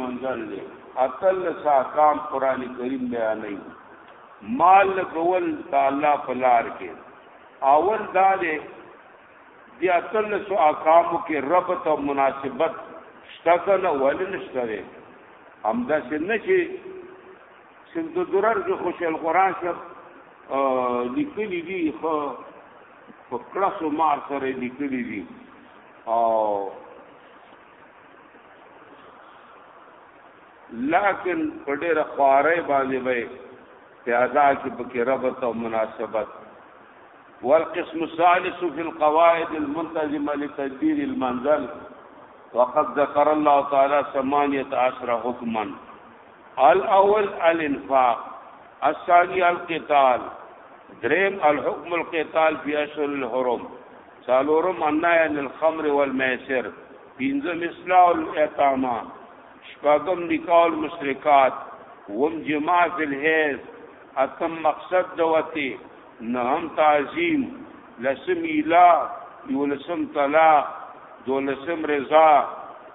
منزل دی عقل له احکام قران کریم بیانوي مال کول د الله په لار کې اول دا دی د عقل له احکامو کې ربط او مناسبت شته کنه ولې نشته دی همدا څنګه چې سند درر جو خوشال قران شپ لیکلي دي خو په کلاسو مار سره لیکلي دي او لکن په ډېر خوارې باندې وي پیادا کې پکې ربط او مناسبت والقسم الثالث في القواعد المنتظمة لتدبير المنزل وقد ذكر الله تعالى ثمانية عشر حكما الأول الإنفاق الثاني القتال دريم الحكم القتال في أشهر الحرم څلورم النهی عن الخمر والمیسر پنځم اصلاح الاطعمه شپږم نکاح المشرکات وم جماع فی الحیض اتم مقصد دوتی نهم تعظیم لسم اله یولسم طلاق دولسم رضا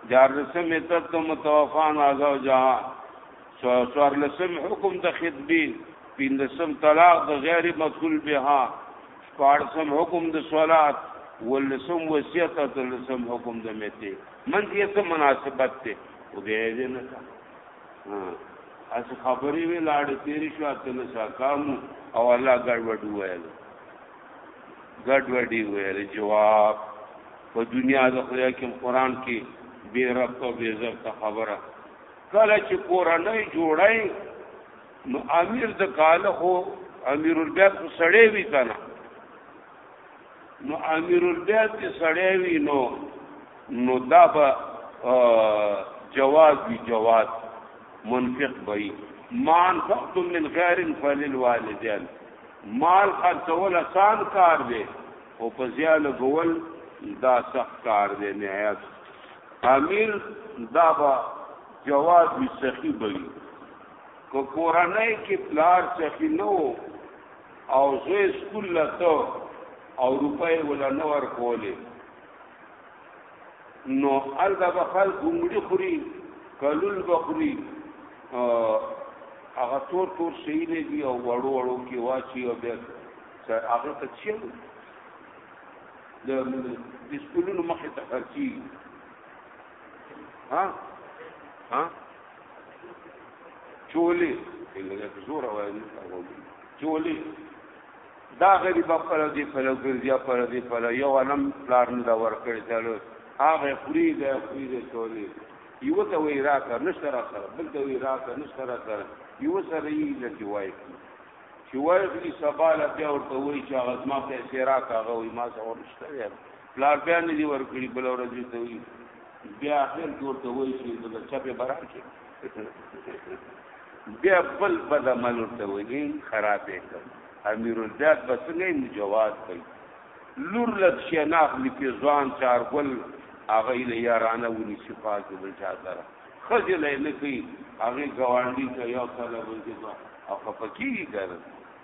جارلسم اتت متوفان آزاو جهان سوار لسم حکم د خطبی پیندسم طلاق د غیر مدخول بها شپاړسم حکم د صلات ولسم وصیت او تلسم حکم د میته من دې څه مناسبت ته وګورئ نه ها اس خبرې وی لاړې تیرې شو تل ساکام او الله ګډوډ ویل ګډوډي ویل جواب په دنیا د خدای کې قران کې بے رب او بے عزت خبره کله چې کورنۍ جوړای نو امیر د کاله خو امیر البیت خو سړی وی کنه نو امیر البیت چې سړی وی نو نو دا به جواز وی جواز منفق بئی مان فقط من خیر فللوالدین مال خرڅول آسان کار دی او په زیاله غول دا سخت کار دی نهایت امیر دا با جواب وی سخی بئی که کورنۍ کې پلار سخی نه وو او زوی سکول لته او روپۍ ولا نه ورکولې نو الګا به خلک عمرې خوري کلول بخوري هغه تور تور شي نه دي او وړو وړو کې واچي او بیا هغه ته چی د سکولونو مخې ته خرچي ها ها چولی لږه زور وایي چولی دا غریب پر دې پر ګرځیا پر دې پر یو انم پلار نه دا ور کړی چلو هغه خوري دې خوري دې چولی یو ته وی راکا نشته را سره بل ته وی راکا نشته را سره یو سره یې لږی وایي چې وایي سبا لا بیا ورته وایي چې هغه ما پیسې راکا هغه ما څه ورشته پلار بیا نه دی ورکړي بل ورځ ته وي بیا اخر کې ورته وایي چې د چپه برا کې بیا بل بد عمل ورته وایي خرابې کړ امیر الزاد بسنګې جواز کوي لور لک شي ناخ لپی ځوان چار ګل هغه له یارانه ونی صفات بل چا سره خځه لې نه کوي هغه ګوانډي ته یو سره ونځي او خپکی ګرځي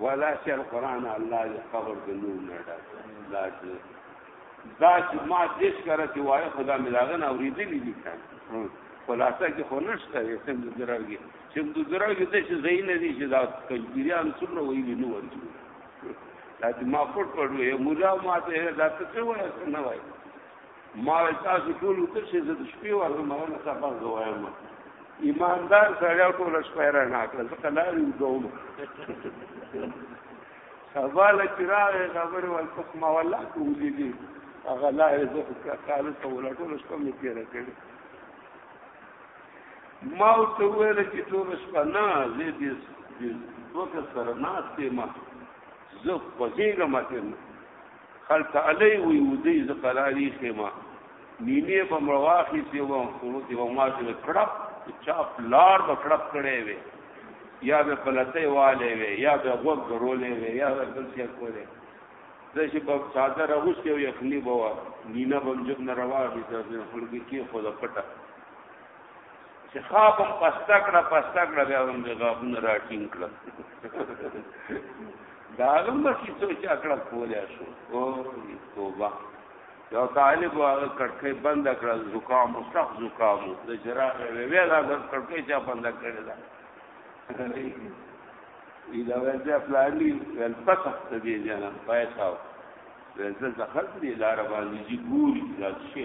ولا چې القرآن الله دې قبر د نور نه ډک دا چې دا چې ما دې سره چې وایي خدا ملاغه نه اورېدلې دي کنه خلاصه کې خو نشته یې سم د درګي چې د درګي د څه زین دي چې دا کجبیان څومره ویلي نو ورته دا ما پټ پړو یو مولا ما ته دا څه وایي نه وایي ما تاسو ټول وکړ چې زه د شپې ورته مغنه سبق زوایم ایماندار سړی ټول شپه را نه کړ ځکه لارې وګوم سبا له چراغ خبر ول پخ ما ولا کولی دي هغه لارې زه کار ته ولا ټول شپه مې تیر کړ ما ته ویل چې ټول شپه نه زه دې دوه سره ناستې ما زه خوځېږم اتم خلط علی وی ودی ز قراری خما نیمه په مرواخی سی و خورو دی و ما چې کړپ چاپ لار به کړپ کړي وي یا به پلته والے وي یا به غوږ غرولې وي یا به بل څه کولې د شي په ساده راوستي او یخني بوا نینا بم جب نه روا دي د خلګي کې خو د پټه چې خواب هم پسته کړه پسته کړه بیا هم د غاښونه راټینګ کړه دا هم به چې څه چا کړه کولی شو او توبه یو طالب هغه کړکۍ بنده کړه زکام او سخت زکام و د جراح وی وی دا کړکۍ چا بنده کړې ده دا ویل چې پلاني ول پته ته دی جنا پیسې او زه ځخل دی لار باندې جی ګوري دا شي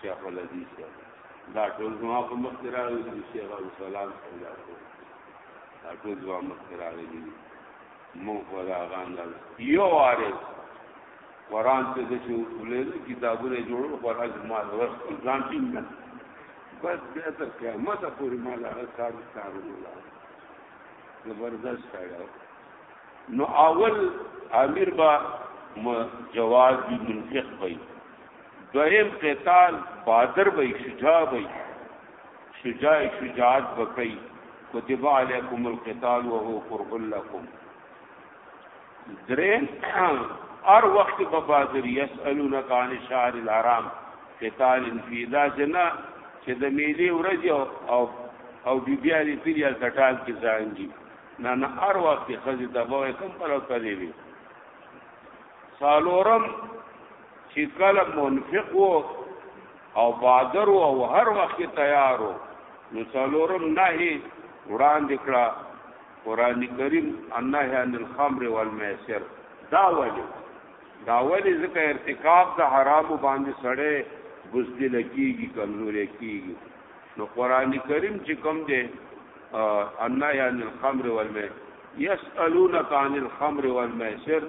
شیخ الحدیث دا ټول زما په مخ کې راغلي دي شیخ السلام پیدا کړو دا ټول زما مخ کې راغلي دي مو په دا غان دا یو واره قران ته د شو ولې کتابونه جوړ پر اجماع ورس ځان ټینګ بس بیا تر قیامت پورې مال هغه کار کارو الله زبردست پیدا نو اول امیر با جواز دی منفق وي دویم قتال بادر وی شجاع وی شجاع شجاعت وکي کتب علیکم القتال وهو کرب لكم درین ار وخت په بادر یسالونک عن شهر الحرام قتال فی دا جنا چې د میلې ورځ او او بی بیا دې پیریال کټال کې ځانګي نه نه ار وخت خزې دبوې کم پر او کړې وي سالورم چې کله منفق وو او بادر وو او هر وخت تیار وو نو څلورم نهي وړاندې کړه قران کریم النهي عن الخمر والميسر دا ولي دا ولي ځکه ارتکاب د حرام باندې سړې بوزدل کیږي کمزوري کیږي نو قران کریم چې کوم دی النهي عن الخمر والميسر يسالونك عن الخمر والميسر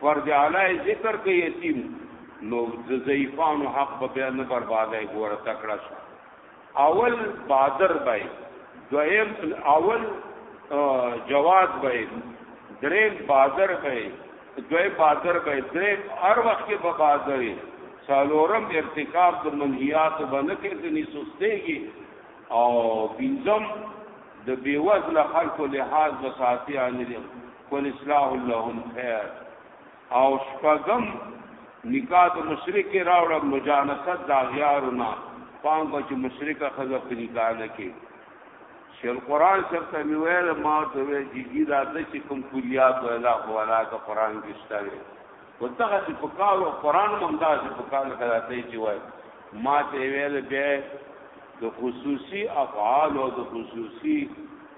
فرض اعلی ذکر کوي یتیم نو د ضعیفانو حق به بیا نه بربادای ګوره تکړه شو اول بادر بای دویم اول جواد بای دریم بادر بای دویم بادر بای دریم هر وخت کې به بادرې څلورم ارتکاب د منهیات باندې کې د نسوستېږي او بنځم د بیوزله خلکو لحاظ وساتي ان قل اصلاح لهم خیر او شپغم نکاح د مشرک راوړ مجانست دا غیارنا پام کو چې مشرک خزه په نکاح نه کې شل قران سره مې ویل ما ته وی جی دا د چې کوم کلیات ولا ولا کا قران کې شته وتغه چې په کال او قران هم دا چې په کال کې راته چې وای ما ته ویل به د خصوصي افعال او د خصوصي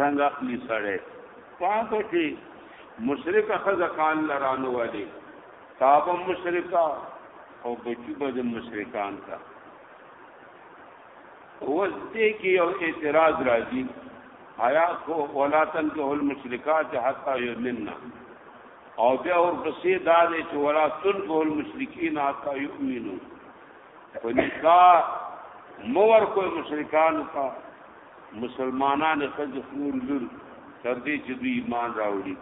رنګ اخلی سړی پام پکې مشرکه خزه خان لرانو والی تاب مشرکا او بچو بد مشرکان تا اوس دې کې یو اعتراض راځي آیا خو ولا تنکه المشرکات حتا یؤمننا او بیا اور پسې دا دې چې ولا تنکه المشرکین حتا یؤمنو په نکاح مور کوئی مشرکان کا مسلمانانې ښځې خور لور تر دې چې دوی ایمان راوړي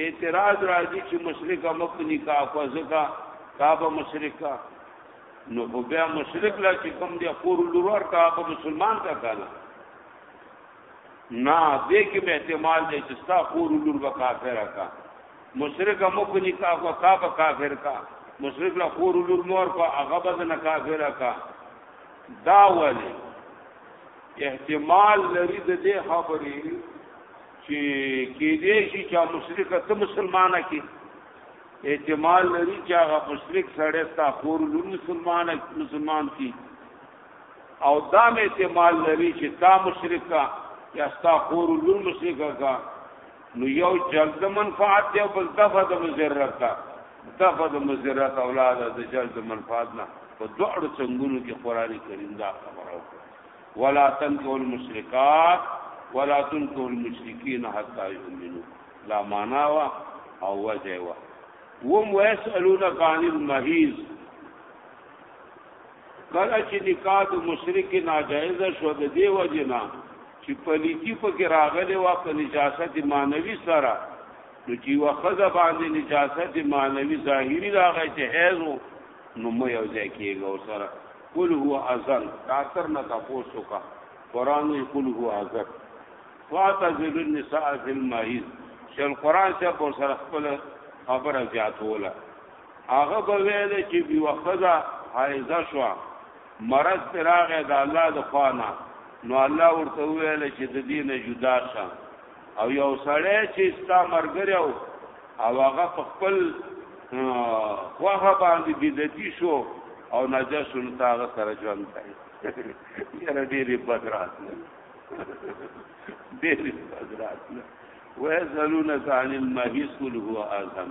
اعتراض راځي چې مشرکه مه په نکاح کوه ځکه تا به مشرکه نو خو بیا مشرک لا چې کوم دی خور لور ورته به مسلمان کا کاله نه دې کې به احتمال دی چې ستا خور لور به کافر کا مشرک مو په نکاح کوه تا به کافر کا مشرک لا خور لور مور کو هغه به نه کافر کا دا ولی احتمال لري د دې خبرې چې کې دې شي چې مشرک ته مسلمانه کې احتمال لري چې هغه مشرک سره تا خور لور مسلمانه مسلمان کې او دا مې احتمال لري چې تا مشرک کا یا تا خور لور مشرک کا نو یو جلب د منفعت دی او بل دفع د مزرت ده دفع د مزرت اولاد د جلب د منفعت نه په دوه اړو څنګهونو کې قران کریم دا خبره وکړه ولا تنکو المشرکات ولا تنکو المشرکین حتا یؤمنو لا معنا وا او وجه وا وم ويسالونك عن المحيز کله چې نکاح د مشرک ناجایز شو د دی وجنا چې پلیتی پکې راغلی و په نجاست مانوي سره نو چې وخذ باندې نجاست مانوي ظاهری راغی چې حیض نو مې یو ځای کېږي او سره قل هو ازل ډاکټر نه تاسو کا قران یې قل هو ازل فاتذل النساء فی المحیض چې القران چې پر سره خپل خبره زیاتوله هغه به ویل چې یو خزه حایزه شو مرض پر راغی د الله د خوانه نو الله ورته ویل چې د دین جدا شه او یو سړی چې ستا مرګره او هغه په خپل خوغه باندې بدعتي شو او نجس نتاغه سره ژوند کوي یاره ډېرې بدرات نه ډېرې بدرات نه وې زلون ثاني مهیس هو اعظم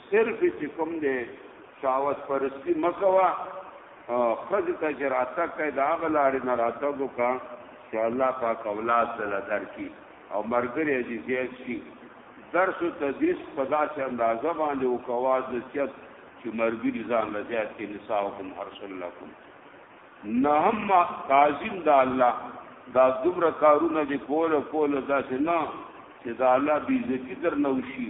صرف یې چې کوم دی شهوت پرستي مه کوه، ښځې ته چې راتګ کوې د هغه لارې نه راتګ وکړه چې الله پاک اولاد دله درکړي او ملګری یې دې زیات شي. درس و تدریس په داسې اندازه باندې وکړه واز نصیحت چې ملګري ځانله زیات کړي، نساؤکم حرث لکم. نهم تعظیم د الله دا دومره کارونه دې کوله کوله داسې نه چې د الله بېعزتي درنه وشي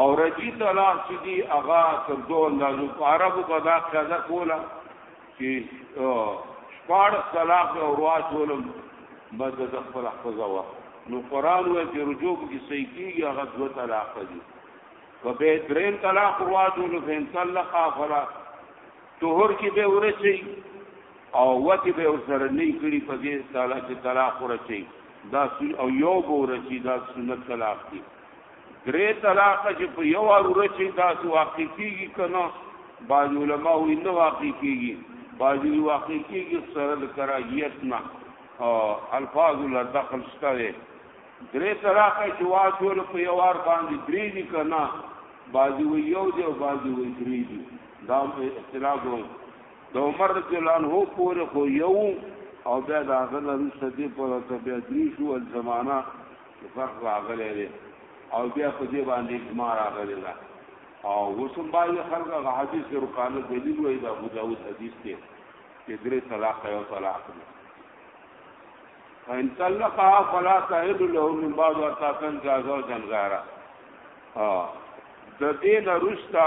او رجی طلاق چې دی هغه تر دوه اندازو په عربو په دا قضا کوله چې شپاړ طلاق او رواچولم بس د خپل قضا وا نو قران وایي چې رجوع کې صحیح کیږي هغه دوه طلاق دي که به درین طلاق رواچولو فین طلق فلا طهور کې به ورچي او وتی به سره نه کړی په دې تعالی چې طلاق ورچي دا او یو به ورچي دا سنت طلاق دي درې طلاق چې په یو وار ورچې تاسو واقع کیږي کنه بعض علما وی نه واقع کیږي بعض وی واقع کیږي سره د کراهیت نه الفاظ لا دخل شته درې طلاق چې واچول په یو وار باندې درې دي کنه بعض وی یو دی او بعض وی درې دي دا اختلاف وو د عمر رضی الله عنه پورې خو یو او بیا دا غنه رسدي پر ته بیا درې شو زمانہ فرق راغلی دی او بیا په دې باندې اجماع راغلی ده او وسم باندې خلک غ حدیث رکانه دلیل وای دا ابو داود حدیث ته چې درې طلاق یو طلاق دی فإن طلقها فلا تحل له من بعد وتاكن جازو جنغارا ها د دې نرستا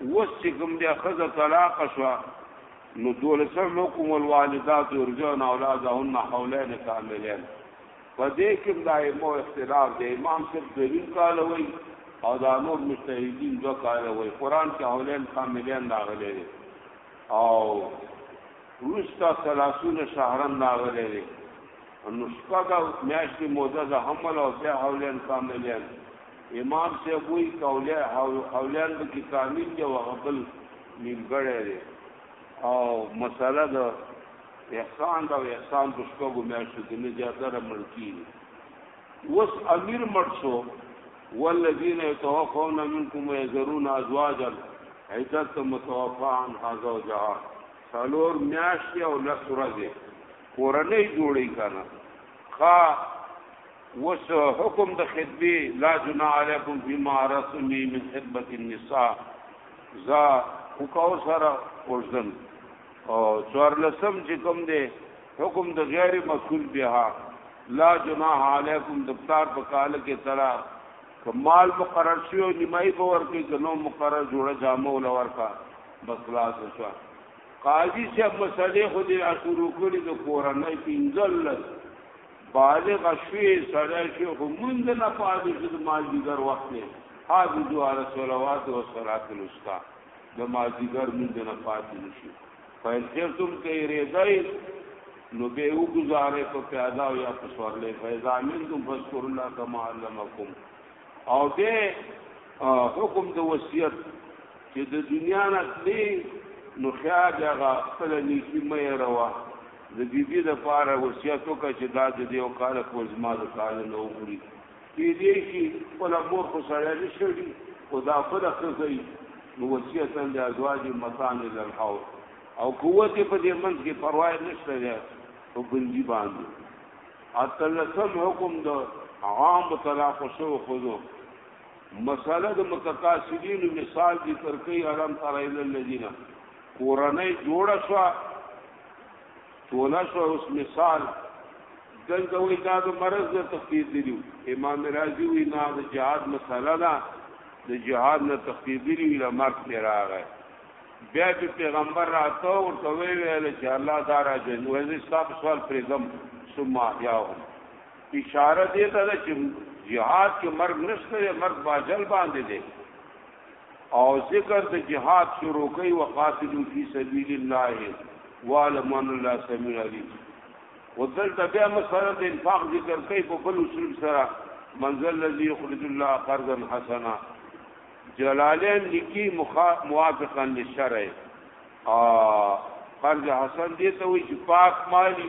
وس چې کوم دی خزه طلاق شو نو دولسم حکم الوالدات يرجون اولادهن حولين كاملين په دې کې هم د ائمو اختلاف دی امام صاحب درې کاله وایي او دا نور مجتهدین دوه کاله وایي قرآن کې حولین کاملین راغلی دی او وروسته ثلاثون شهرن راغلی دی نو شپږه میاشتې موده د حمل او بیا حولین کاملین امام صاحب وایي حولین به کې کامل دی او هغه بل نیمګړی دی او مسله د احسان دا احسان د شپږو میاشتو کې نه زیاتره مړ کیږي اوس امیر مړ شو والذین یتوفون منکم یذرون ازواجا عدت متوفا عن زوجها څلور میاشتې او لس ورځې کورنۍ جوړې کنه ښا وس حکم د خطبه لا جنا علیکم فيما رسمي من خطبه النساء ذا وکاو سره ورزن او څوار لسم چې کوم دی حکم د غیر مسئول بها لا جناح علیکم د پلار په کال کې ترا کمال مقرر شي او نیمای په ور کې کنو مقرر جوړه جامه ول ورکا بس خلاص شو قاضي صاحب مسلې خو دې اشورو کړی د کورنۍ پینځل بالغ شوی سړی چې خو مونږ نه پاتې چې د مازدیګر وخت دی حافظو علی صلوات و صلات الوسطا د مازدیګر مونږ نه پاتې نشي فیل خفتم کې ریدای نو به او گزاره په پیاده او یا په سورلې فیضامین تم فذكر الله کما علمکم او دې حکم د وصیت چې د دنیا نه تلی نو خیال هغه خپل نیکی مې روا د بیبي لپاره وصیت وکړه چې دا د یو کال پورې زما د کال نه وخوري کېدای شي خپل مور خو سړی نه شړي خو دا بله ښځه وي نو وصیتا د ازواج متان للحول او قوت په دې منځ کې پروا نشته دی او بندي باندې اتلسم حکم د عام طلاق شو خذو مساله د متقاصدین مثال دي ترکی علم تر الذین قرانه جوړه شو تولا شو اوس مثال دلته وی دا د مرض نه تخفیف دی امام رازی وی نه د جهاد مسله ده د جهاد نه تخفیف دی وی له مرګ نه راغی بیا چې پیغمبر راته ورته وی ویل چې الله دا راځي نو زه تاسو سوال پرېږم ثم یاو اشاره دې ته چې جهاد کې مرګ نشته مرګ باجل باندې دی او ذکر د جهاد شروع کوي وقاتلو فی سبیل الله وعلم ان الله سميع علیم ودلته بیا مسله د انفاق ذکر کوي په بل اصول سره منزل الذي يخرج الله قرضا حسنا جلالین لکی موافقا للشرع ا قرض حسن دې ته وي چې پاک مالی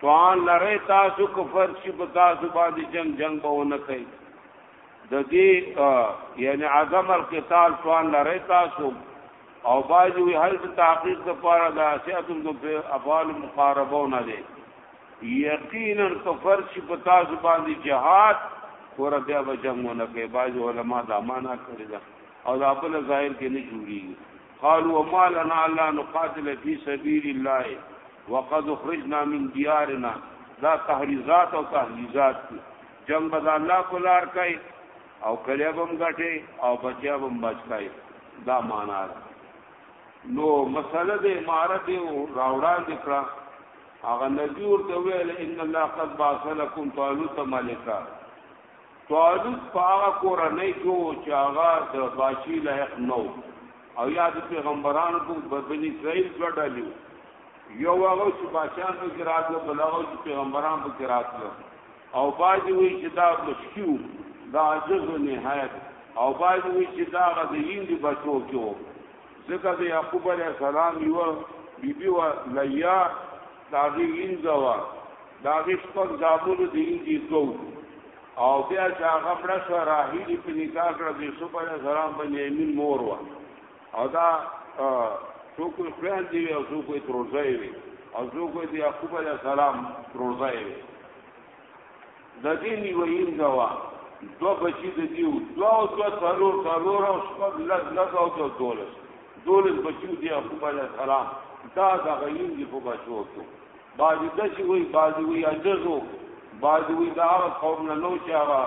توان لرئ تاسو که فرض شي په تاسو باندې جنگ جنگ به ونه کوي د دې یعنی عدم القتال توان لري تاسو او باجو هل تحقیق د پاره د اسیاتم د افعال مقاربه نه دي یقینا کفر چې په تاسو باندې جهاد کور بیا به جنگونه کوي باجو علما دا معنا کړی دا او دا بل ظاهر کې نه جوړیږي قالوا ما لنا الا نقاتل في سبيل الله وقد اخرجنا من دیارنا دا تحریزات او تحلیزات دي جنگ به الله په لار کوي او کلیه بم غټي او بچیا بم بچ کوي دا معنا ده نو مسله د امارت او راوړان دکړه هغه نبی ورته ویل ان الله قد باث لكم طالوت ملکا طالوت په هغه کور نه جو چې هغه د باشي لایق نو او یاد پیغمبرانو کو بنی اسرائیل دوه ډلې یو هغه چې بادشاہان په کې راتلو بل هغه چې پیغمبران په کې راتلو او باج وی چې دا مشکیو دا عجز و نهایت او باج وی چې دا غد یندې بچو کېو ځکه د یعقوب علیه السلام یو بیبي و لیا داغي وینځه وا داغي شپږ زابونو دی دی کو او بیا چې هغه مړه شو راهی دی په نکاح کړ د یوسف علی السلام باندې امین مور وا او دا څو کوی خوان دی او څو کوی تروزای وی او څو کوی دی یعقوب علی السلام تروزای وی د دې نیوین غوا دو بچی د دیو دو او دو څلور څلور او شپږ لږ لږ او دو دولس دولس بچو دی ابو علی السلام دا د غیین دی په بچو ته باجی د شي وی باجی وی اجزو باجی وی دا هغه قوم نه نو چې هغه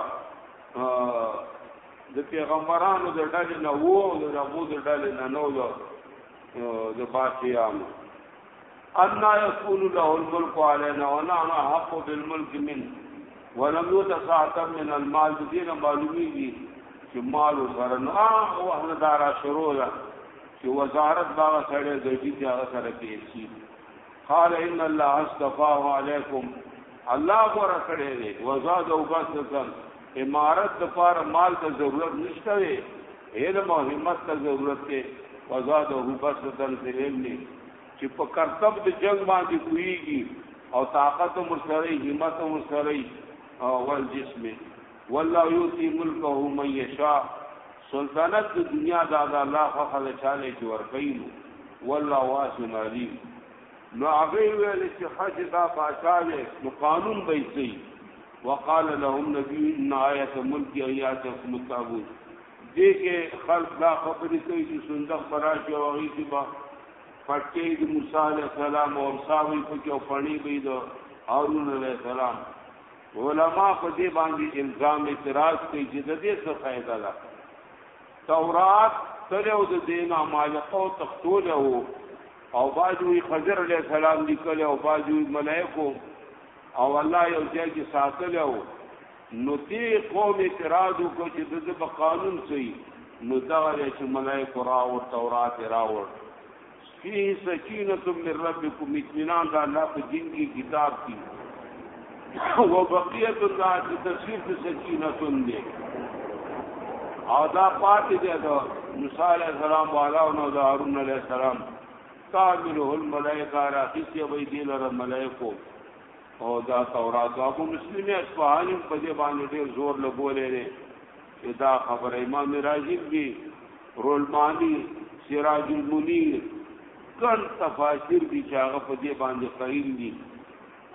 د پیغمبرانو د ډلې نه وو د ربو د ډلې نه نو د باسیانو ان يكون له الملك علينا ونحن حق بالملك منه ولم يتساعد من المال دين معلوميږي چې مال سره نه او اهل دارا شروع ده چې وزارت باغ سره د دې ځای سره پیسې قال ان الله استفاه عليكم الله غوره کړی دی وزاد او بسطن امارت د پاره مال ته ضرورت نشته وي علم او همت ته ضرورت دی وزاد او بسطن فی العلم چې په کرتب د جنگ باندې کویږي او طاقت او مسری همت او مسری او ول جسم والله یوتی ملکه من یشاء سلطنت د دنیا دا د الله خو خلک چاله چې ورکینو والله واسع علیم نو هغه ویل چې حج دا باچا دی نو قانون به یې صحیح وقال لهم نبی ان آیت ملک ایاتکم التابوت دې کې خلق دا خبرې کوي چې صندوق براشي او هغه کې با پټې د موسی علی السلام او صاحب په کې او پړې به د هارون علی السلام علما په دې باندې الزام اعتراض کوي چې د دې څه فائدہ ده تورات تلو د دینه مالقو تختوله او بعض وی خضر علیہ السلام لیکل او بعض وی ملائکو او الله یو ځای کې ساتل او نو دې قوم اعتراض وکړ چې د په قانون سي نو دا لري چې ملائکه را او تورات را و فيه سکینه من ربکم اطمینان دا الله په دین کې کتاب کې وبقیت الله چې تفسیر د سکینه دی او دا پاتې دی دا موسی علیہ السلام والا او نو دا هارون علیہ السلام تعمله الملائکه راخیسی وی دی لره ملائکو او دا تورات ابو مسلم اصفهانی په دې باندې ډیر زور لګولې دی چې دا خبر امام راجب دی رولمانی سراج المنیر کن تفاسیر دی چې هغه په دې باندې قائل دي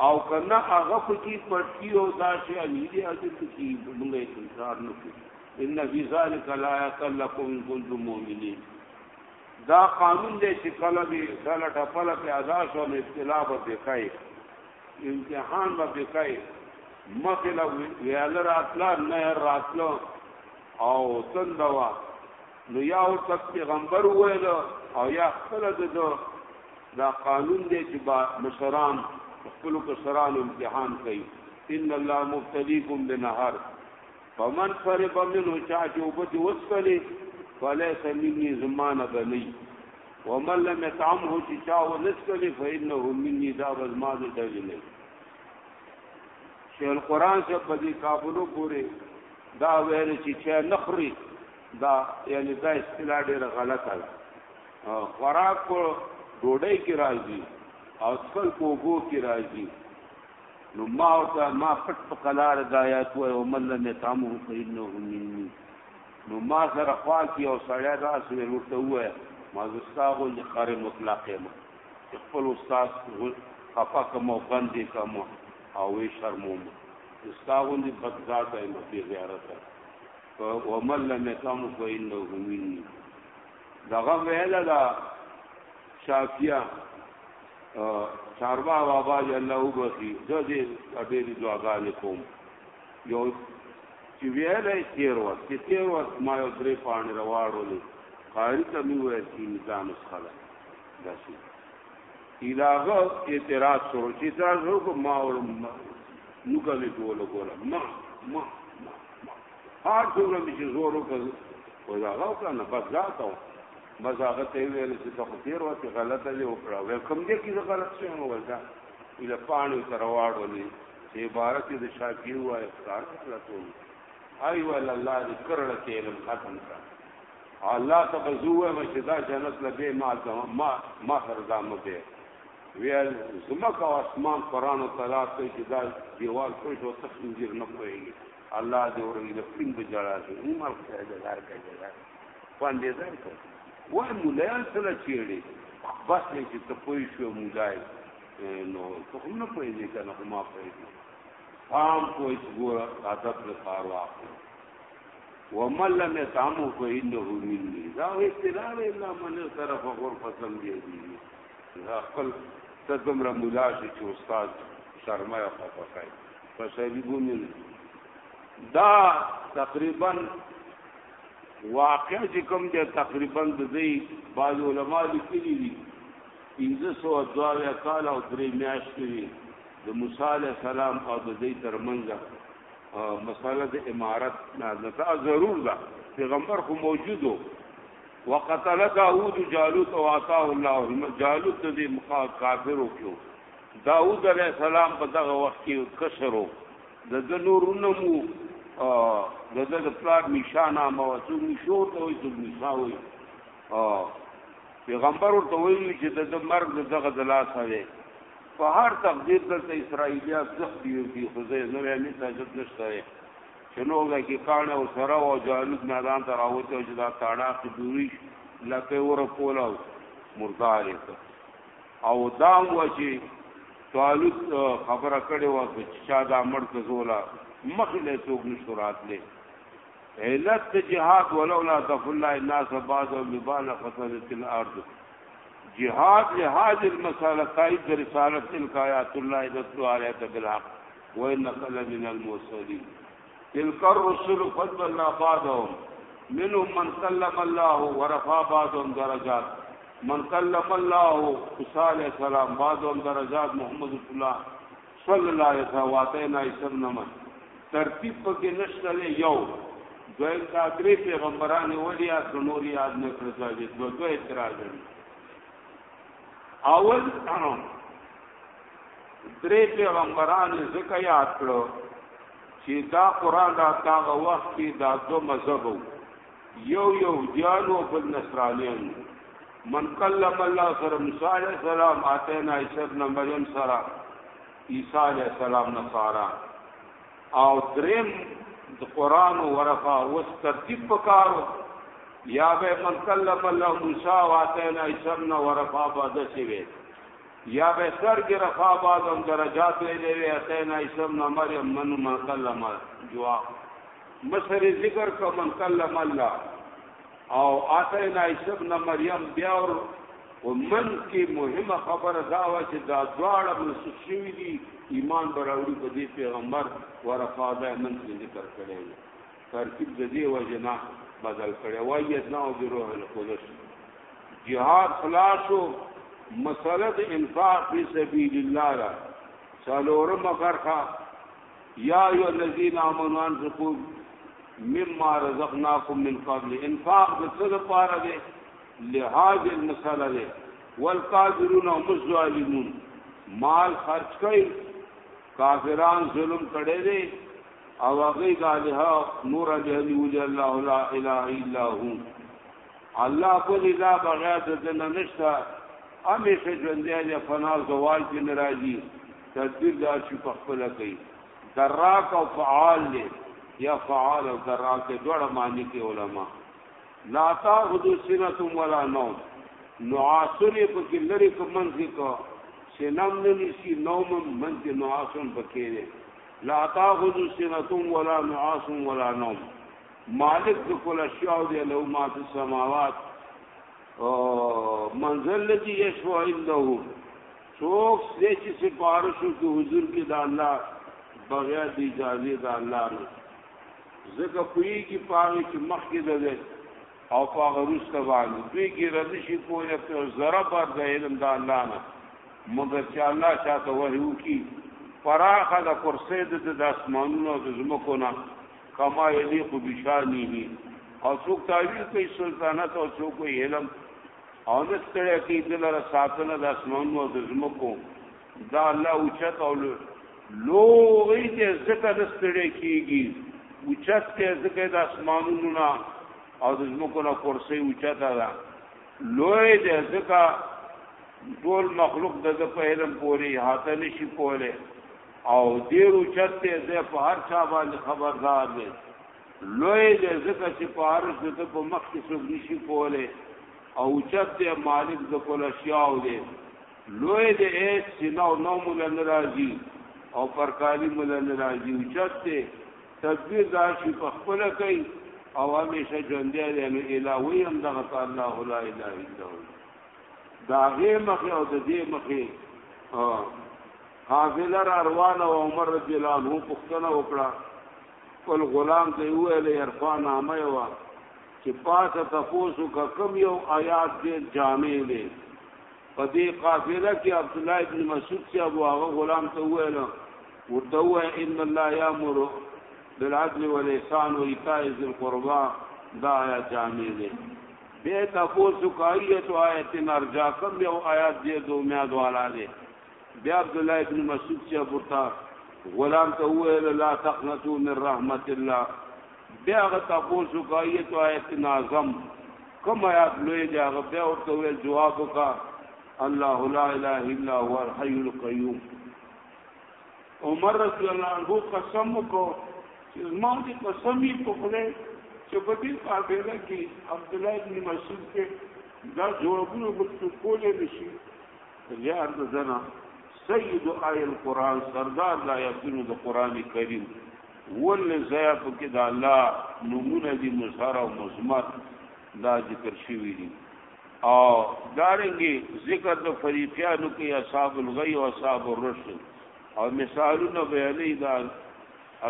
او کنه هغه پکې پټي او دا چې امیر حاضر پکې موږ انتظار نه کوو ان فی ذلک لا یکلکم کنتم مؤمنین دا قانون دی چې کله به سره ټپله په ادا شو نو ابتلا به وکای امتحان به وکای مخله ویل راتلا نه راتلو او تندوا نو یا او تک پیغمبر ویل او یا خپل د دا قانون دی چې با مشران خپل کسران امتحان کوي ان الله مبتليكم بنهر فمن شرب منه چا چې وبد وسکلي فليس مني زمانه بني ومن لم يطعمه چې چا ونسکلي فانه مني دا زما د دجنه شیخ القران سے په دې کابلو پورې دا ویل چې چا نخري دا یعنی دا اصطلاح ډیره غلطه ده خوراک کو ډوډۍ کې راځي او څل کوګو کې راځي نو ما او تا ما پټ په قلار د آیات و او مل نه تامو فینه مني نو ما سره خوا کې او سړی دا سره ورته وای ما زستاغو لخر مطلقه ما خپل استاد خفا کوم باندې کوم او وی شرموم زستاغو دې بدذات ایمه زیارت ومن لم يطعم فإنه مني دغه ویل دا شافیا چاربا بابا جل الله بخي د دې ډېر دعاګانې کوم یو چې ویلې تیر وخت چې تیر وخت ما یو درې پانی رواړولې قاری ته مې وایي چې دا مسخره ده داسې ایداغه اعتراض شروع چې اعتراض وکړ ما او نو کوي ټول کوله ما ما ما هر څومره چې زور وکړ او دا غو کنه بس ذات او بس هغه ته ویل چې ته خیر وته غلطه دی وکړه وې کوم دې کې غلط شوی نو ولدا اله پانی تر واړولې چې عبارت د شاکیر وای اختیار کړو آی ول الله دې کرړه کې علم ختم کړ الله ته به زه وایم چې دا جنت له بې ما ما ما سره دا مه کوې ویل ځمکه او اسمان قرآن او طلاق کوي چې دا دیوال کوی شو ته خنځیر نه پوهېږي الله دې ورنې د فلم په جړا کې عمر خدای دې دار کوي جړا باندې دار کوي وای مولایان سره چیړي بس نه چې ته پوه شو مولای نو ته هم نه پوهېږي کنه ما پوهېږي عام کوئی ګور ادب لپاره واخلي ومن لم يطعمه فإنه مني دا اصطلاح دی الله من طرف غرفه دی دی دا خپل ته دومره مولا شي چې استاد شرمای او خفقای په شریبونی دا تقریبا واقع چې کوم دی تقریبا د دې بعض علما لیکلي دي 1512 کال او درې میاشتې د موسی عليه السلام او د دې ترمنځ مساله د امارت نه دا ضرور ده پیغمبر خو موجودو وقتل داوود جالوت او عطا الله جالوت د مخاط کافرو کیو داوود علیہ السلام په دغه وخت کې کشرو د د نورونو مو د د پلار نشانه مو څو نشور ته وي څو نشاوي پیغمبر ورته ویل چې د مرګ دغه د لاس دی په هر تقدیر دلته اسرائیلیات زخت دی وی خو زه نو یې نه تاسو نشته شنوګه کې کانه او سره او جالوت میدان ته راوته او جدا تاړه کې دوی لکه ور کولا مردار او دا و چې طالوت خبره کړې و چې چا دا مړ کزولا مخله څوک نشو راتلې علت جهاد ولولا تفلا الناس بعض ببال فسدت الارض جهاد لهذه المسالة قائد برسالة تلك آيات الله تتلو عليك بالحق وإنك لمن المرسلين تلك الرسل فضلنا بعضهم منهم من كلم الله ورفع بعضهم درجات من كلم الله عيسى عليه السلام بعضهم درجات محمد رسول الله صلی الله علیه وسلم واتینا عیسی ابن مریم ترتیب پکې نشته دی یو دویم دا درې پیغمبران ولې یاد نور یاد نه کړل چې دوه دوه اعتراض دي اول درې پیغمبران ځکه یاد کړو چې دا قران دا تاغه وخت کې دا دو مذهب وو یو یو دیالو بل نصرانیان من کلم الله سره موسی علیہ السلام اتینا عیسی ابن مریم سره عیسی علیہ السلام نصارا او دریم د قران ورفا وس ترتیب پکارو یا به من کلم الله موسی او اتینا عیسی ابن ورفا بعد سی وی یا به سر کې رفا بعد درجات لري اتینا عیسی ابن مریم من من کلم جواب مصر ذکر کا من کلم الله او آتینا عیسی ابن مریم بیا ور ومن کې مهمه خبره دا و چې دا دواړه منسوخ شوي دي ایمان براوړي په دې پیغمبر ورفاده من کې ذکر کړی دی ترتیب د دې وجنا بدل کړی وایي نه او د روح القدس جهاد خلاصو مسله د انفاق فی سبیل الله را څلورمه برخه یا ایو الذین آمنوا انفقوا مما رزقناکم من قبل انفاق د څه لپاره دی لهاج المساله دی والقادرون هم الظالمون مال خرج کوي کافران ظلم کړي دي او هغه د الله نور دی ولي الله لا اله الا هو الله په دې لا بغیر د جن نشتا همیشه ژوندې فنا زوال کې ناراضي تدبیر دا چې په خپل کوي دراک او فعال دی یا فعال او دراک دوړه معنی کې علما لا تا حدو سنتم ولا نوم نعاسن په کې لري کومن کې کو سنم نه نشي نوم من کې نعاسن پکې نه لا تا حدو سنتم ولا نعاس ولا نوم مالک د کل اشیاء دی له ما فی السماوات او منزل الذي يشفع عنده څوک سې چې سپارښو کې حضور کې د الله بغیر د اجازه د الله نه زکه پوی کې پاره چې مخ کې ده او پاغه روسته باندې دوی کې رد شي کوی په ذره بر د علم د الله نه مګر چې الله شاته وحیو کی فراخه د کرسې د اسمانونو د زمکو نه کما یلیق بشانه او څوک تعویل کوي سلطنت او څوک علم او نه ستړی کوي د لره ساتنه د اسمانونو او د ځمکو دا الله اوچت او لوی دې ځکه نه ستړی کیږي اوچت دې ځکه د اسمانونو نه او د ځمکو نه کرسي اوچته ده لوی دې ځکه ټول مخلوق د د په علم پوري هاته نشي کوله او دې اوچت دې په هر چا باندې خبردار دی لوی دی ځکه چې په عرش د ده په مخ کې څوک نشي کولی او اوچت دی مالک د کل اشیاو دی لوی دی هېڅ سینه او نو موله نه راځي او پرکالي موله نه راځي اوچت دی تدبیر دا شي په خپله کوي او همیشه ژوندی دی نو الهوی هم دغه ته الله لا اله الا هو د هغې مخې او د دې مخې حاضله را روانه او عمر رضی الله عنه پوښتنه وکړه خپل غلام ته ویل یرفا نامه یو چې پاسه تاسو کا کم یو آیات دې جامع دی په دې قافله کې عبد الله ابن مسعود چې ابو هغه غلام ته ویل ورته وای ان الله یامر بالعدل والاحسان وایتاء ذی القربى دا آیات جامع دی به تاسو کایته آیت نرجا کم یو آیات دې دوه میاد والا دی بیا عبد الله ابن مسعود چې ورته غلام ته وویل لا تقنطوا من رحمت الله بیا هغه تاسو کوي ته آیت ناظم کوم آیات لوی دی هغه بیا ورته ویل جواب وکا الله لا اله الا هو الحي القيوم عمر رضی الله عنه قسم کو چې ما دې قسم یې په خله چې په دې قابله کې عبد الله بن مسعود کې دا جوابونه ورته کولې نشي یار د زنا سید آی القرآن سردار د آیاتونو د قران کریم ول زیا په کې د الله نمونه دي مظهر او مزمر دا ذکر شوی دي او دارنګي ذکر د فریقیانو کې اصحاب الغی او اصحاب الرشد او مثالونه بیانې دا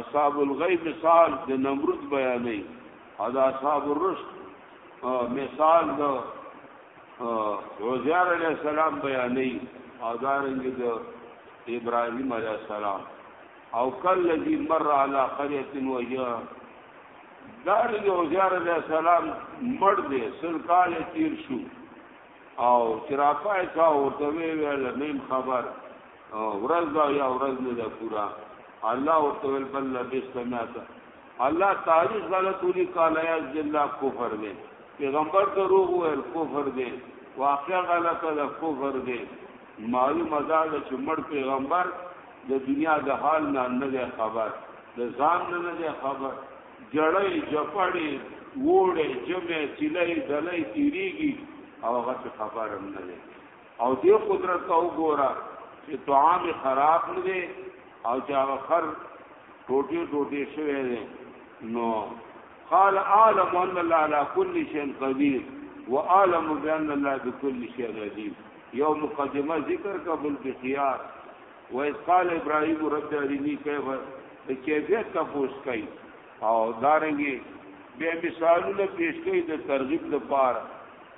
اصحاب الغی مثال د نمرود بیانې او د اصحاب الرشد مثال د عزیر علیہ السلام بیانې او دارنګ د ابراهیم علیہ السلام او کل الذی مر علی قريه وهي دارنګ عزیر علیہ السلام مړ دې سل کال تیر شو او چرپای کا ورته ویل نیم خبر ورځ دا یا ورځ نه ده پورا الله ورته ویل بل لبستمه الله تاریخ غلط ولیکا لیاز بالله کفر دی پیغمبر دروغ ویل کفر دی واقعا غلطه ده کفر دی معلومه ده چې مړ پیغمبر د دنیا د حال نه نه دی خبر د ځان نه نه دی خبر جړې جپړې وړې جمع سلې دلې تیریږي او هغه خبر هم نه دی او دې قدرت ته وګوره چې طعام خراب نه دی او چې هغه خر ټوټي ټوټي شوی دی نو قال عالم ان الله على كل شيء قدير وعالم بان الله بكل شيء عليم یو مقدمه ذکر قبول بخيار وإذ قال ابراهيم رب ارني كيف کیفیت تفوس کوي او دارنګي به مثالونه پیش کوي د ترغیب لپاره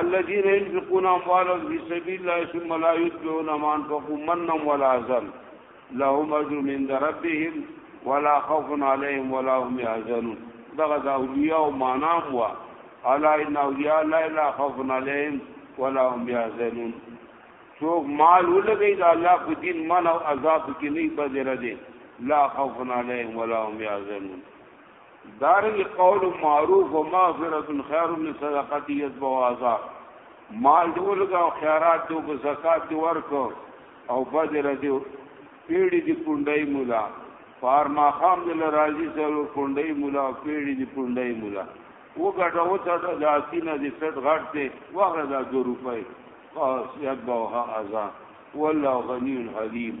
الذين ينفقون اموالهم في سبيل الله ثم لا يتبعون ما انفقوا منا ولا عذاب لهم اجر عند ربهم ولا خوف عليهم ولا هم يحزنون دغه د اولیاء معنا هوا الا ان اولیاء لا الا خوف عليهم ولا هم يحزنون څوک مال ولګي دا الله په دین من او عذاب کې نه بدره دي لا خوف عليهم ولا هم يحزنون دارنګ قول معروف و مغفرت خیر من صدقه یذب و عذاب مال دی ولګا او خیرات دی او زکات دی ورکو او بدر دی پیړی دی پونډای مولا فار ما خام دل راضی سره پونډای مولا پیړی دی پونډای مولا و ګټه و څه د اسینه دې سټ غټ دې وغه دا 2 روپۍ او سیاد بوها ازا والله غنی حلیم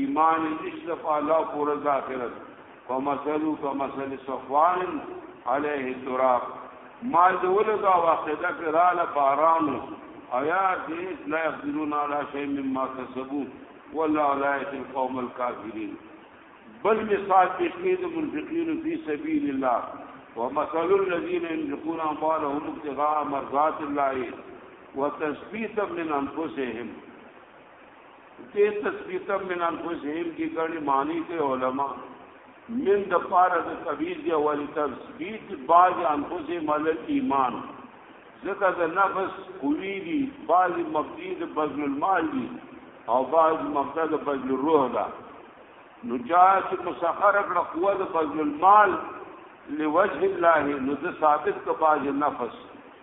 ایمان اشرف اعلی پر ذاکرت فمثلوا فمثل صفوان علیه التراب مال دولو دا واقعده کراله بارانو ایا دې لا يقدرون على شيء مما كسبوا ولا لا القوم الكافرين بل مثال تشهد المنفقين في سبيل الله ومثل الذين ينفقون اموالهم ابتغاء مرضات الله وتثبيتا من انفسهم دې تثبیتا من انفسهم کې ګڼي معنی ته علما من د پاره د تبیز یا ول تثبیت باج انفسهم علی ایمان ځکه د نفس قوی دي باج مبدی د بذل المال دي او باج مبدا د بذل الروح ده نو چا چې مسخر کړه قوت د بذل المال لوجه الله نو د ثابت کباج نفس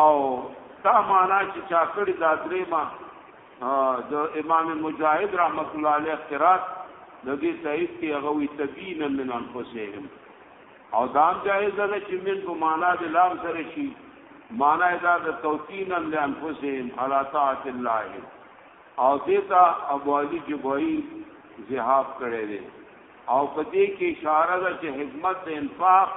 او دا معنا چې چا کړی دا درې ما د امام مجاهد رحمت الله علیه قرات د دې صحیح کې هغه وی تبین من انفسهم او دا جایز ده چې من په معنا د لام سره شي معنا دا د توتین من انفسهم علی طاعت الله او دیتا ابو علی جبوی زهاب کړي دي او په دې کې اشاره ده چې حکمت د انفاق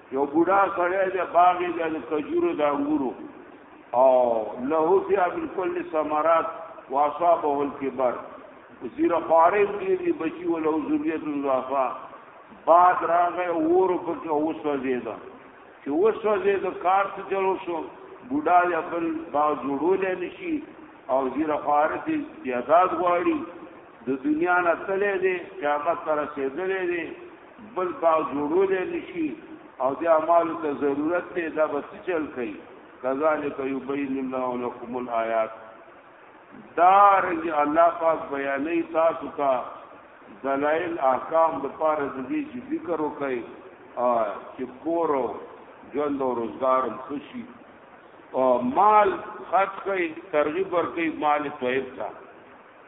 یو بوډا سره د باغ د کجورو د انګورو او له فی بالکل ثمرات واصابه الكبر زیره خارج دی دی بچی ول او ذریت الضعفا بعد راغه اور په کې اوسوځي دا چې اوسوځي دا کار څه چلو شو بوډا یې خپل با جوړول نشي او زیره خارج دی آزاد غواړي د دنیا نه تلې دي قیامت سره سیدلې دي بل باغ جوړول نشي او د اعمالو ته ضرورت دی دا به څه چل کوي کذالک یبین الله لكم الآیات دا رنګ الله پاک بیانې تاسو ته دلایل احکام د پاره د دې چې ذکر وکړي چې کورو ژوند او روزګار خوشي او مال خرج کوي ترغیب ورکړي مال طیب ته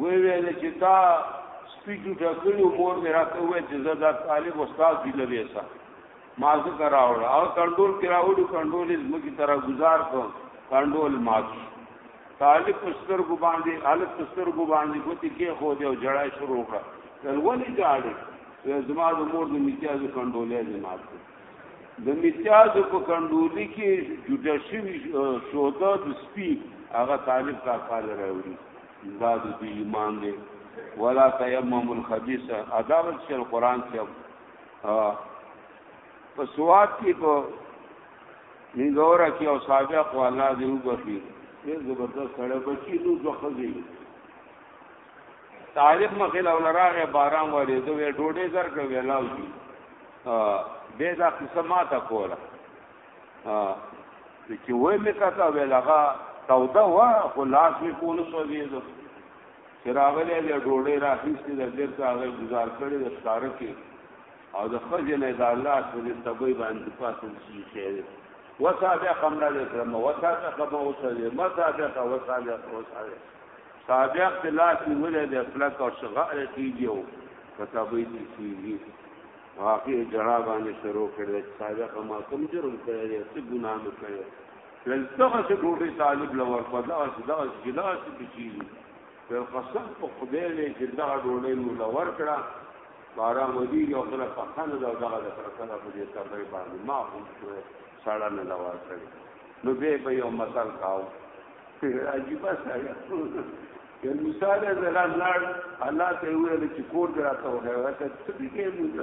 وی ویل چې تا سپی جوټه کړو مور مې راته وی چې زه دا طالب استاد دی لويسا ما ذکر راوړ او کنټرول کې راوړ کنټرول یې مګي ترا گزار کو کنټرول مات طالب پستر کو باندې حالت پستر کو باندې کوتي کې خو دې او جړای شروع کړه تل ولې جاړي زما د مور د میتیازو کنټرول یې مات د میتیاز په کندولی کې جوړه شوی شوده د سپی هغه طالب کا کال راوړي دا د دې ایمان دی ولا تیمم الخبيث اداوت شل قران کې په سواد کې په نګورا کې او سابق والا دی وګفي ډېر زبردست سره بچی نو ځخځي طالب مخې له ولراغه باران وړي دوی ډوډۍ زر کې ویلاو دي به دا قصه ما تا کوله چې وې مې کاته ویلاغه توده وا خو لاس مې کونه سوځي زه چې راغلې دې ډوډۍ راخېستې د دې ته هغه گزار کړې د ستاره کې او د خځې نه د الله په دې تبوي باندې پاتې شي چې وسابه قمره دې کړم وسابه قمره وسابه متا دې وسابه وسابه تابعه ته لاس نیولې د کلک او شغال کیږي او کتابې دي کیږي واقع جړا باندې شروع کړل صادق ما کوم جرم کړی دی څه ګناه مې کړی لږه څه ډوډۍ طالب لور په دا چې دا ګلاس کې کیږي پر قسم په خدای نه چې دا ډوډۍ مو لور کړه بارا مودي یو خپل پخانه دا دغه د پرسره په دې سره باندې ما هم سړا نه لور کړی نو به یو مثال کاوه عجیب سایه یل موسی علیہ السلام لاړ الله ته ویل چې کور دراته وغه ته څه دې کې موسی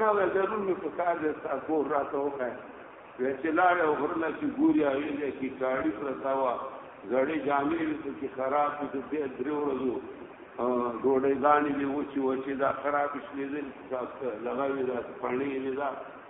نه وې ضرور مې په کار دې تا کور راته وغه وې چې لاړ او غرنه چې ګوري هغه دې کې کاړي پرتا وا غړې جامې دې کې خراب دې دې درې ورځو ډوډۍ دانی دې وچی وچی دا خراب شلې دې تاسو لغوي دا پانی دې دا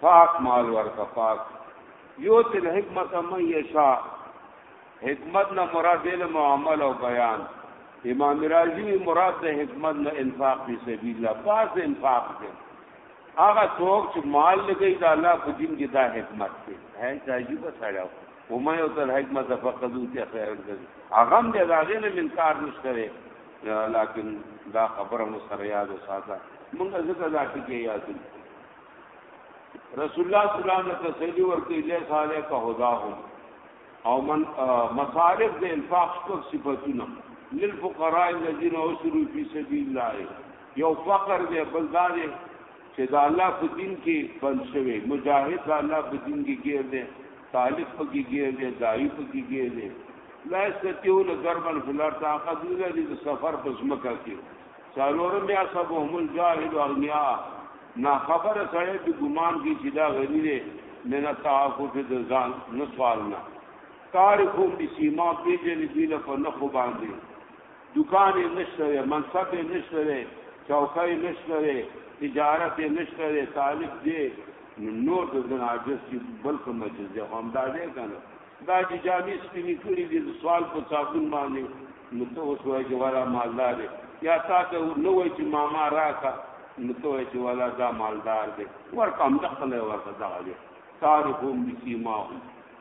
پاک مال ورکا پاک یوت الحکمت من یشا حکمت نه مراد علم او عمل او بیان امام رازی مراد د حکمت نه انفاق فی سبیل الله پاس انفاق دی هغه څوک چې مال لګی دا الله په دین کې دا حکمت دی هي عجیب سره او ما یو تر حکمت فقدو ته خیر دی هغه هم د هغه نه منکار نشته لکن دا خبره مو سره یاد وساته موږ ځکه دا ټکی یادو رسول الله صلی الله علیه وسلم تسلی ورکړي له صالح کا هدا هو او من مصارف د انفاق شپږ صفاتونه للفقراء الذين اسروا في سبيل الله یو فقر دی بل دا دی چې دا الله په دین کې بند شوی مجاهد دا الله په دین کې ګیر دی طالب په کې ګیر دی دای په کې ګیر دی لا استتیو لګرمن فلر طاقت نه لري د سفر په ځمکه کې څلورم بیا سبهم الجاهد اغنیا نا خبر سره د ګمان کی چې دا غنی دی من تعفف د ځان نه سوال نه تعرفو بسیما پیجن دیل په نخو باندې دکان نشته منصب نشته چوکای نشته تجارت نشته طالب دی نور د عاجز بلکې مجز هم دا دی کنه دا چې جامې سپینې کړې دي د سوال په صابون باندې نو ته اوس وایې چې والا مالدار دی یا تا ته نه وایي چې ماما راکه نو ته وایې چې والا دا مالدار دی ورکه همدخلی ورکه دغه دی تعرفهم بسیماهم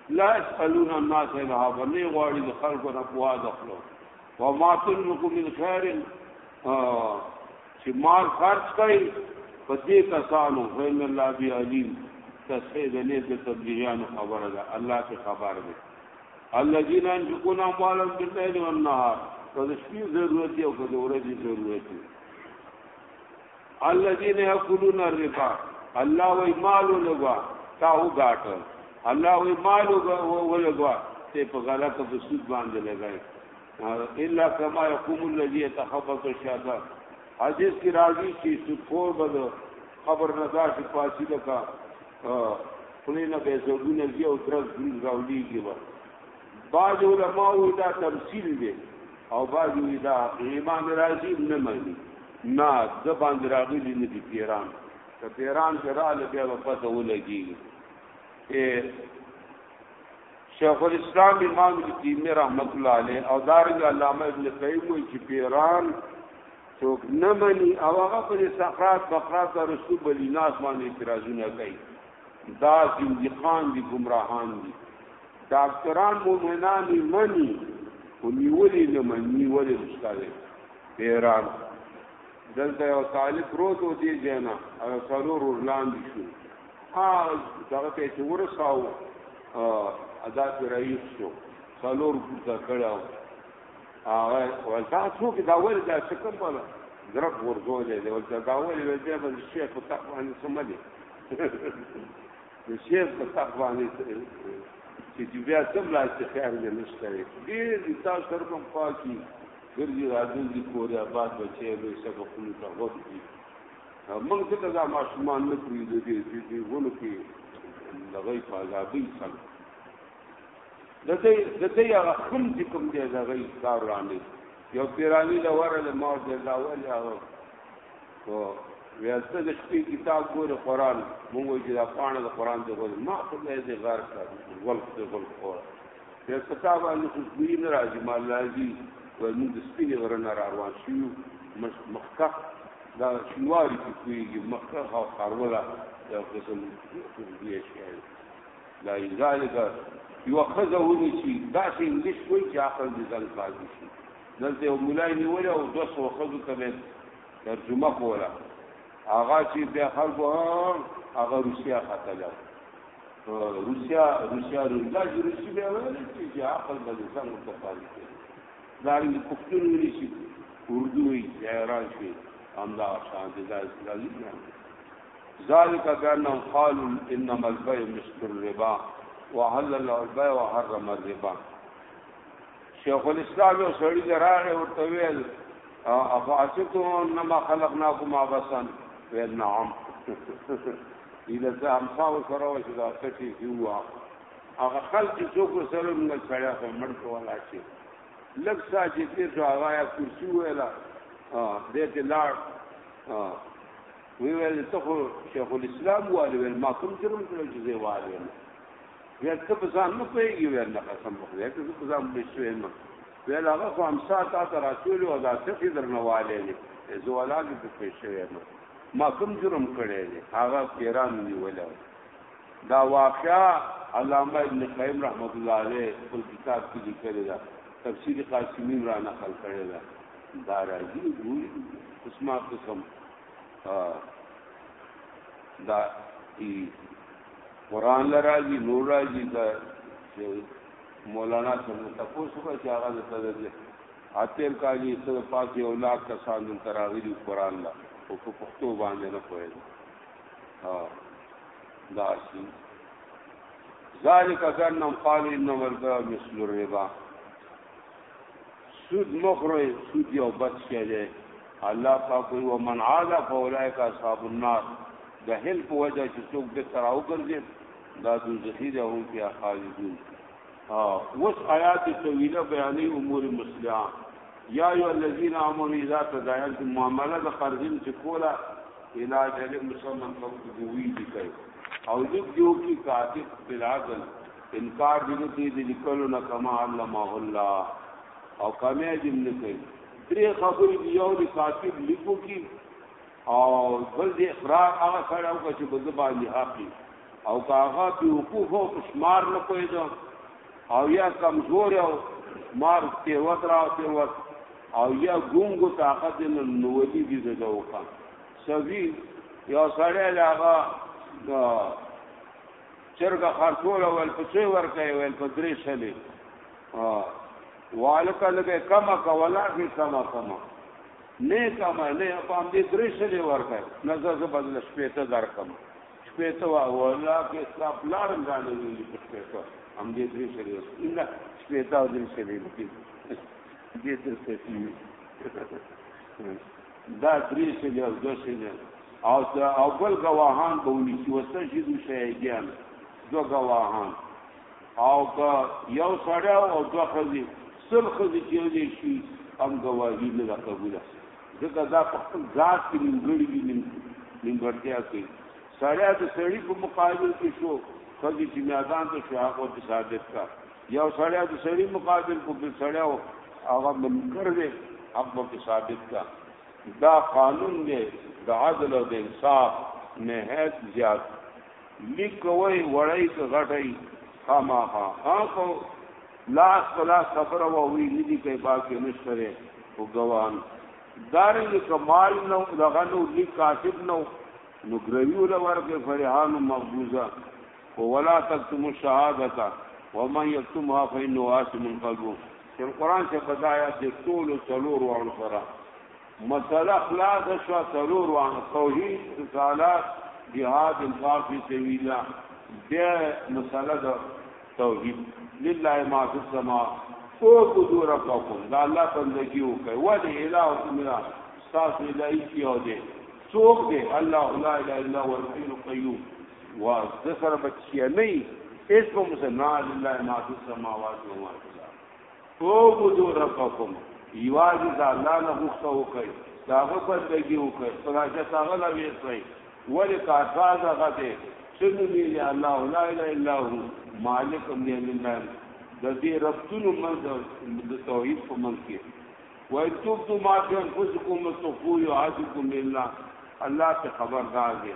لا يسألون الناس الهابا نه غواړي د خلکو نه پوهه اخلو وما تنفقوا من خير چې مال خرج کړي په دې کسانو فین الله بی علیم تصحیح د نه د تبلیغیانو خبره ده الله ته خبر ده الذين ينفقون اموالهم بالليل والنهار فذ شپې ضرورت او فذ ورځې ضرورت الذين ياكلون الربا الله وی مال لغوا تا وګاټل الله وی مال ولګوا ته په غلطه په سود باندې لګای الا کما يقوم الذي يتخبط الشيطان حدیث کی راضی چی سکور بد خبر ندا چی پاسی لکا خلینا به زګونه زی او درز ګریز راولیږي و بعض علماء دا تمثيل دی او بعض دا امام راضی نه مانی نه د باندې راغلی نه دی پیران ته پیران سره له بیا په پته ولګي اے شیخ الاسلام امام تیمی رحمت الله علیه او دارنګ علامه ابن قیم وی چې پیران څوک نه مني او هغه په سقراط بقراط او رسول بلی ناس باندې اعتراضونه کوي دا زندقان دي گمراهان دي ډاکټران مؤمنان مني او نیولې نه مني نیولې مستاله پیران دلته یو طالب پروت و دی جنا او څلور ورلاندې شو ها دغه ته چې ورساو ادا رئیس شو څلور ګوزا کړو هغه ولدا څوک دا ول دا څه کوم بوله ضرب ورزولې دی ولدا دا ول ولدا بل شیخ په تقوا نه سملې د شیخ په تقوا نه چې دی بیا سم لا چې خیر دې نشته دې دې تاسو سره کوم پاکي ګرځي راځي کوریا باد بچي به سبقونه ته وځي موږ ځکه دا ماشومان نه پریږدو چې د دې ونو کې لغوي په ازادۍ سم د دې د دې هغه خپل چې کوم دی دا غي کار رانه یو پیرانی له وره له ما د الله ولې هغه کو ویاسته د شپې کتاب ګوره قران موږ چې دا پانه د قران ته ګوره ما خو دې غار کړ ولخت ګل قران بیا ستا باندې خوشبوئی نه راځي مال راځي وای موږ د سپینې غره نه را روان شوو مخکخ دا شینواري کې کویږي مخکخ او خاروله یو قسم خوشبوئی شي دا ذالک یو خزه ونی شي دا چې انګلیش وایي چې عقل دې ځان قاضي شي دلته یو مولای نیول او دوه سو خزو ته به ترجمه کوله هغه چې بیا خلکو هغه روسیا خطر روسیا روسیا روسیا چې روسي به وایي چې عقل به ځان متفاوت دی دا رنګ پښتون ویلي شي اردو وي ایران شي همدا شان دي دا اسلامي نه ذالک بانهم قالوا انما البيع مثل الربا وحلل البيع وحرم الربا شیخ الاسلام یو سړی دراغه ورته ویل افاسکو انما خلقناکم عبثا ویل نعم اله زه هم خاو سره و چې دا سټي هوا هغه خلک چې څوک سره موږ سړیا په مړ کولا شي لږ ساجي دې جو هغه یا کرسی ویلا دې ته لاړ وی ویل ته خو شیخ الاسلام والي ویل ما کوم جرم کړو چې زه والي ویل ته په ځان نه پوهېږي ویل نه قسم په خدای ته زه په ځان پوه شوی یم ویل هغه خو همسا تا ته راچولي او دا څه یې درنه والی دی زه ولا دې په پوه شوی یم ما کوم جرم کړی دی هغه پیران نیولی دا واقعا علامه ابن قیم رحمت الله علیه خپل کتاب کې لیکلی ده تفسیر قاسمین را نقل کړی ده دا راځي ګوري قسمه قسم دا ای قران لراځي نور راځي دا مولانا څنګه تاسو څه چې هغه د تدریس اتل کالی سره پاتې او لاک کسان د تراغلی قران لا او په پښتو باندې نه پوهیږي ها دا شي ذالک ظنم قال انما البيع مثل الربا سود مه خورئ سود یو بد شی دی الله پاک وی ومن عاد فاولئک اصحاب النار د هل په وجه چې څوک به تراو ګرځي دا د ذخیره هم کې خالدون ها وس آیات طویله بیانې امور مسلمه یا ایو الذین آمنوا اذا تداینتم معامله د قرضین چې کولا علاج له مسلمان په دوی دي کوي او دې یو کې کاتب بلادل انکار دې نه کوي د لیکلو نه کما علمه الله او کمه دې نه کوي درې خبرې دی یو د کاتب لیکو کی او بل د اقرار هغه سره او چې بده باندې حقي او کاغه په وقوف او شمار نه کوي دا او یا کمزور او مار ته وتر او ته وت او یا ګونګ طاقت نه نوولي دي زده وکا سوي یا سره لاغه چرګه خرڅول ول په څه ورکه ول په درې شلې والک لګه کما کولا هي کما کما نه کما نه په هم دې درې شلې ورکه نظر ز بدل شپې ته در کما شپې ته وا ولا کې صاحب لار غاڼې دې شپې ته هم دې درې شلې ان شپې ته دې شلې دې دې څه دا درې سلې او دوه سلې او د اول ګواهان به ونیسي وسته چې دوی شهیدیان دوه ګواهان او که یو سړی او دوه ښځې سل ښځې چې یو دی شي هم ګواهي نه ده قبوله ځکه دا په خپل ذات کې نیمګړي دي نیمګړتیا کوي سړی د سړي په مقابل کې شو ښځې چې میدان ته شو هغه ورته ثابت کړه یو سړی د سړی مقابل کو بل سړی او هغه منکر دی حق به ثابت کا دا قانون دی د عدل او د انصاف نهایت زیات لیکوي وړای ک غټي خامہ ها ها کو لاس پلا خبر او وی ندی کوي باقي نشره او ګوان دارنګ کمال نو دغنو لیک کاتب نو نو ګریو لور کې فرحان مقبوزه خو ولا تکتموا الشهادة ومن یکتمها فإنه آثم قلبه چې قرآن چې په دا آیات کې ټولو څلور واړو سره مسله خلاص شوه څلور واړو توحید رسالات جهاد انفاق فی سبیل الله بیا مسله د توحید لله ما فی السماء او قدور ربکم دا الله بندگی وکړي ولی الہ امرا تاسو الہی کیو دې څوک دې الله لا اله الا هو الحی القیوم واز د سره بچی نه ایس په مسنا لله ما فی السماوات و ما فی الارض او بدو ربکم یواز د الله نه غوښته وکي داغه پر لګي وکي خدای هغه لا ویسي ولې کارساز هغه دی چې دی الله لا اله الا هو مالک امر لله د دې ربتونو من د توحید په من کې وای تو تو ما ته انفسکم تقول عادکم لله الله ته خبردار دی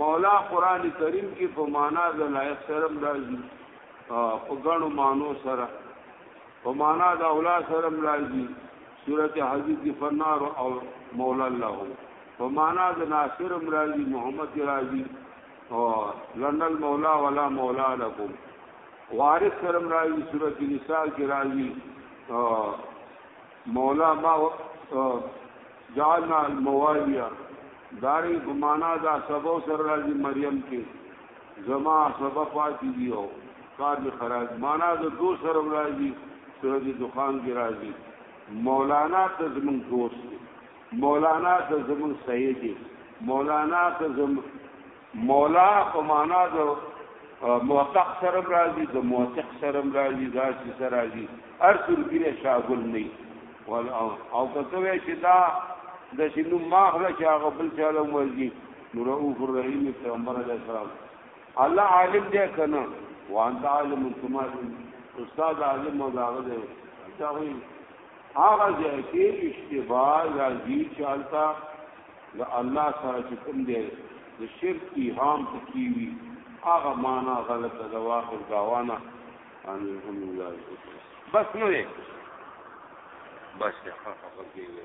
مولا قران کریم کې په معنا د لایق سره راځي په ګڼو مانو سره په معنا د اولا سره راځي سورته حدیث کې فنار او مولا الله په معنا د ناصر راځي محمد راځي او لندل مولا ولا مولا لكم وارث کرم راوی صورت نساء کی راوی مولا ما جعلنا المواليا دارنګ په معنا دا سبو سره راځي مریم کې زما سبا پاتې دی او کار می خراب معنا د دو سره راځي سورج دخان کې راځي مولانا ته زمون دوست دی مولانا ته زمون سید دی مولانا ته زمون مولا په معنا د موثق سره راځي د موثق سره راځي دا چې سره راځي هر څور کې شاغل نه ول او او کته چې دا د شنو ماخله چې هغه بل چاله ورګي نو رؤوف الرحیم پیغمبر علیه السلام الله عالم دی کنه وانت عالم انتما استاد عالم او داغه دی هغه ځای کې اشتباه راځي چې حالت د الله سره چې کوم دی د شرک ایهام پکې وي هغه معنا غلطه ده واخر دعوانا ان الحمد لله بس نه بس ته خفه کېږي